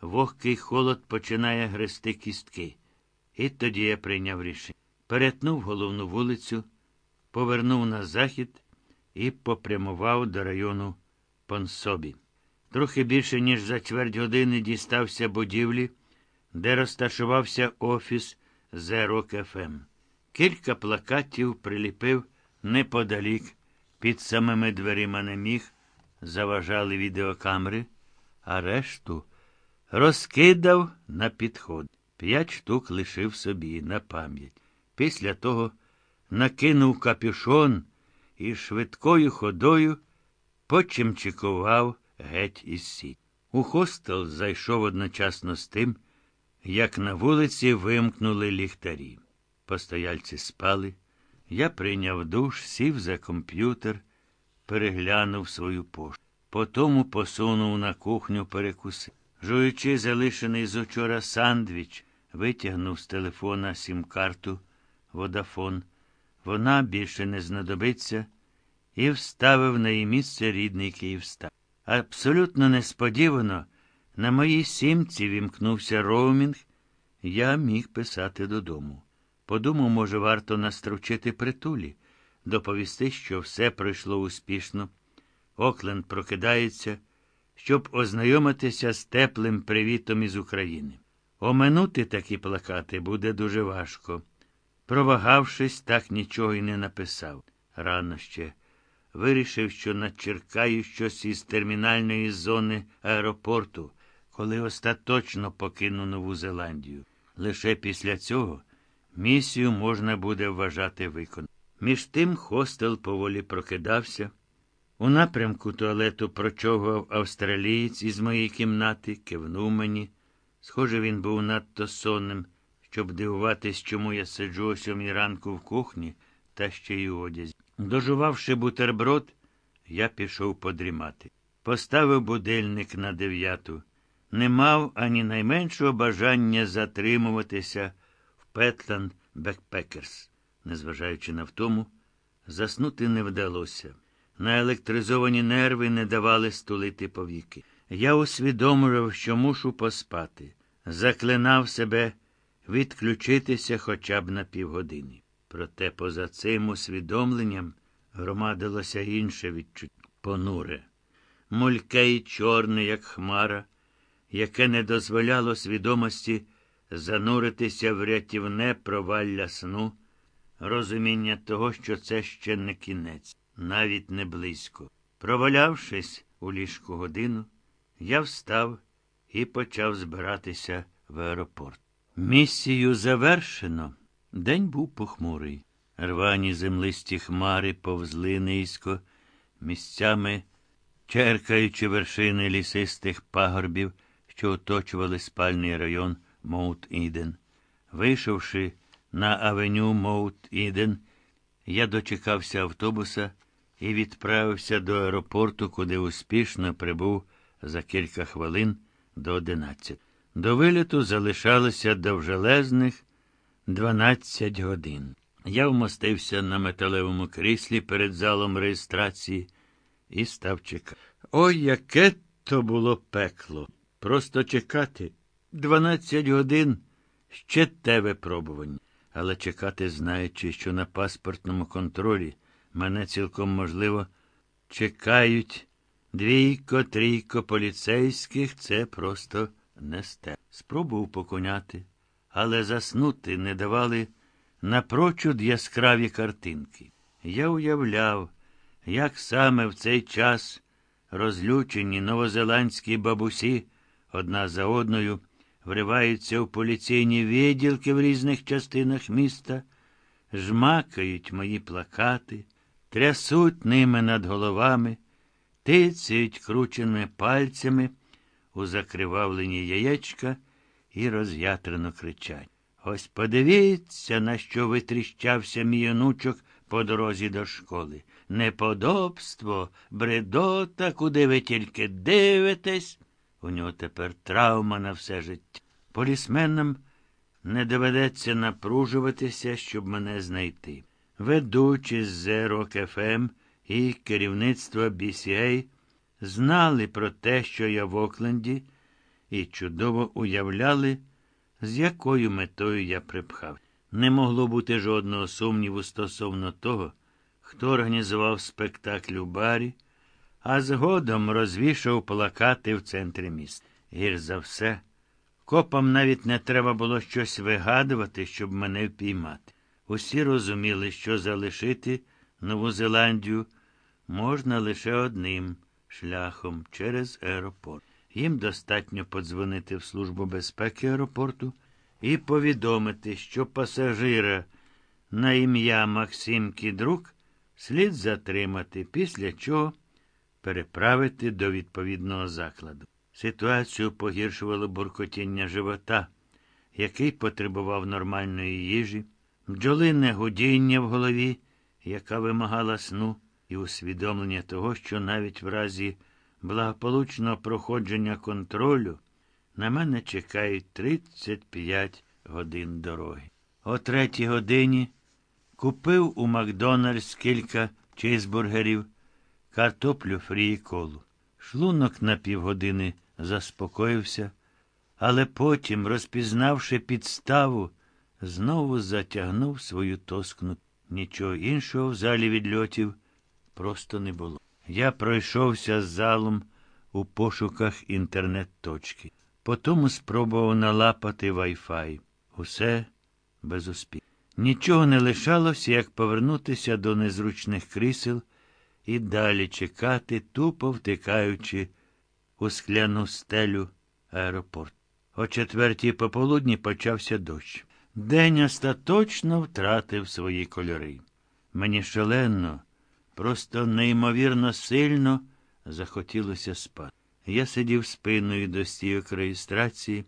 Вогкий холод починає грести кістки. І тоді я прийняв рішення. Перетнув головну вулицю, повернув на захід і попрямував до району Понсобі. Трохи більше, ніж за чверть години дістався будівлі, де розташувався офіс Зерок ФМ. Кілька плакатів приліпив неподалік, під самими дверима не міг, заважали відеокамери, а решту розкидав на підход. П'ять штук лишив собі на пам'ять. Після того накинув капюшон і швидкою ходою почимчикував геть із сіть. У хостел зайшов одночасно з тим, як на вулиці вимкнули ліхтарі. Постояльці спали. Я прийняв душ, сів за комп'ютер, переглянув свою пошту. Потому посунув на кухню перекуси. Жуючи залишений з учора сандвіч, витягнув з телефона сім-карту, водафон. Вона більше не знадобиться, і вставив на її місце рідний Київстар. Абсолютно несподівано на моїй сімці вімкнувся роумінг, я міг писати додому. Подумав, може, варто настручити притулі, доповісти, що все пройшло успішно. Окленд прокидається, щоб ознайомитися з теплим привітом із України. Оминути такі плакати буде дуже важко. Провагавшись, так нічого й не написав. Рано ще. Вирішив, що начеркаю щось із термінальної зони аеропорту, коли остаточно покину Нову Зеландію. Лише після цього місію можна буде вважати виконаною. Між тим хостел поволі прокидався. У напрямку туалету прочовгав австралієць із моєї кімнати, кивнув мені. Схоже, він був надто сонним, щоб дивуватись, чому я сиджу о сьомій ранку в кухні та ще й у одязі. Дожувавши бутерброд, я пішов подрімати. Поставив будильник на дев'яту. Не мав ані найменшого бажання затримуватися в Петланд Бекпекерс. Незважаючи на втому, заснути не вдалося. Наелектризовані нерви не давали стулити повіки. Я усвідомлював, що мушу поспати. Заклинав себе відключитися хоча б на півгодини. Проте поза цим усвідомленням громадилося інше відчуття понуре, мульке і чорне, як хмара, яке не дозволяло свідомості зануритися в рятівне провалля сну, розуміння того, що це ще не кінець, навіть не близько. Провалявшись у ліжку годину, я встав і почав збиратися в аеропорт. Місію завершено. День був похмурий. Рвані землисті хмари повзли низько, місцями черкаючи вершини лісистих пагорбів, що оточували спальний район Моут Іден. Вийшовши на авеню Моут Іден, я дочекався автобуса і відправився до аеропорту, куди успішно прибув за кілька хвилин до одинадцять. До виліту залишалося довжелезних 12 годин. Я вмостився на металевому кріслі перед залом реєстрації і став чекати. Ой, яке то було пекло! Просто чекати. 12 годин ще те випробування. Але чекати, знаючи, що на паспортному контролі мене цілком можливо чекають двійко, трійко поліцейських, це просто не сте. Спробував поконяти, але заснути не давали напрочуд яскраві картинки. Я уявляв, як саме в цей час розлючені новозеландські бабусі одна за одною вриваються в поліційні відділки в різних частинах міста, жмакають мої плакати, трясуть ними над головами, тицяють крученими пальцями у закривавлені яєчка і роз'ятрено кричать. Ось подивіться, на що витріщався мій онучок по дорозі до школи. Неподобство, бредота, куди ви тільки дивитесь. У нього тепер травма на все життя. Полісменам не доведеться напружуватися, щоб мене знайти. Ведучі з Зерок ФМ і керівництво BCA знали про те, що я в Окленді, і чудово уявляли, з якою метою я припхав. Не могло бути жодного сумніву стосовно того, хто організував спектакль у барі, а згодом розвішав плакати в центрі міста. Гір за все, копам навіть не треба було щось вигадувати, щоб мене впіймати. Усі розуміли, що залишити Нову Зеландію можна лише одним шляхом через аеропорт. Їм достатньо подзвонити в Службу безпеки аеропорту і повідомити, що пасажира на ім'я Максим Кідрук слід затримати, після чого переправити до відповідного закладу. Ситуацію погіршувало буркотіння живота, який потребував нормальної їжі, бджолине гудіння в голові, яка вимагала сну, і усвідомлення того, що навіть в разі благополучного проходження контролю на мене чекають 35 годин дороги. О третій годині купив у Макдональдс кілька чизбургерів, картоплю фрі і колу. Шлунок на півгодини заспокоївся, але потім, розпізнавши підставу, знову затягнув свою тоскну. Нічого іншого в залі відльотів просто не було. Я пройшовся з залом у пошуках інтернет-точки. Потому спробував налапати Wi-Fi. Усе без успіху. Нічого не лишалося, як повернутися до незручних крісел і далі чекати, тупо втикаючи у скляну стелю аеропорт. О четвертій пополудні почався дощ. День остаточно втратив свої кольори. Мені шалено, просто неймовірно сильно захотілося спати. Я сидів спиною до стійок реєстрації